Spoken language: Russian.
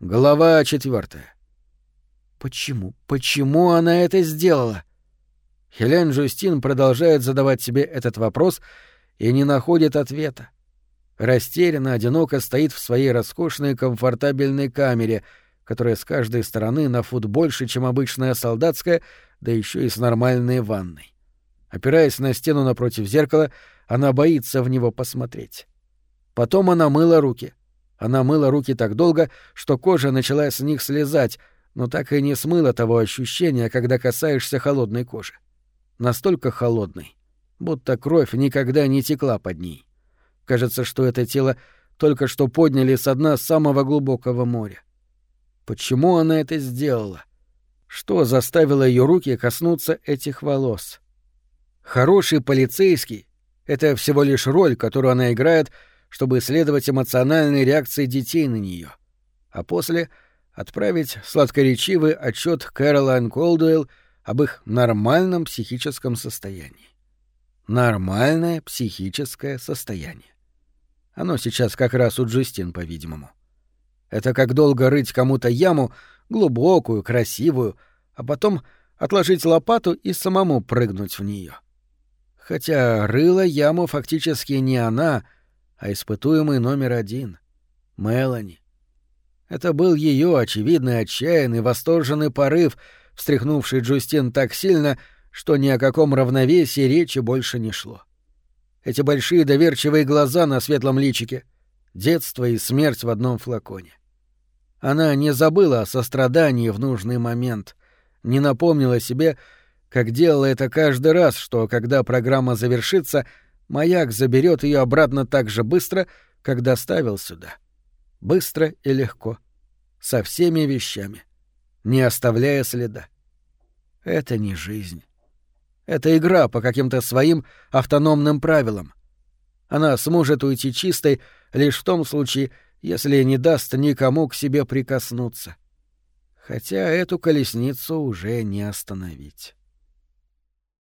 Глава четвертая. Почему? Почему она это сделала? Хелен Жустин продолжает задавать себе этот вопрос и не находит ответа. Растерянно, одиноко стоит в своей роскошной комфортабельной камере, которая с каждой стороны на фут больше, чем обычная солдатская, да еще и с нормальной ванной. Опираясь на стену напротив зеркала, она боится в него посмотреть. Потом она мыла руки. Она мыла руки так долго, что кожа начала с них слезать, но так и не смыла того ощущения, когда касаешься холодной кожи. Настолько холодной, будто кровь никогда не текла под ней. Кажется, что это тело только что подняли со дна самого глубокого моря. Почему она это сделала? Что заставило ее руки коснуться этих волос? Хороший полицейский — это всего лишь роль, которую она играет, чтобы исследовать эмоциональные реакции детей на нее, а после отправить сладкоречивый отчет Кэролайн Колдуэлл об их нормальном психическом состоянии. Нормальное психическое состояние. Оно сейчас как раз у Джустин, по-видимому. Это как долго рыть кому-то яму, глубокую, красивую, а потом отложить лопату и самому прыгнуть в нее. Хотя рыла яму фактически не она, а испытуемый номер один — Мелани. Это был ее очевидный, отчаянный, восторженный порыв — встряхнувший Джустин так сильно, что ни о каком равновесии речи больше не шло. Эти большие доверчивые глаза на светлом личике, детство и смерть в одном флаконе. Она не забыла о сострадании в нужный момент, не напомнила себе, как делала это каждый раз, что, когда программа завершится, маяк заберет ее обратно так же быстро, как доставил сюда. Быстро и легко. Со всеми вещами не оставляя следа. Это не жизнь. Это игра по каким-то своим автономным правилам. Она сможет уйти чистой лишь в том случае, если не даст никому к себе прикоснуться. Хотя эту колесницу уже не остановить.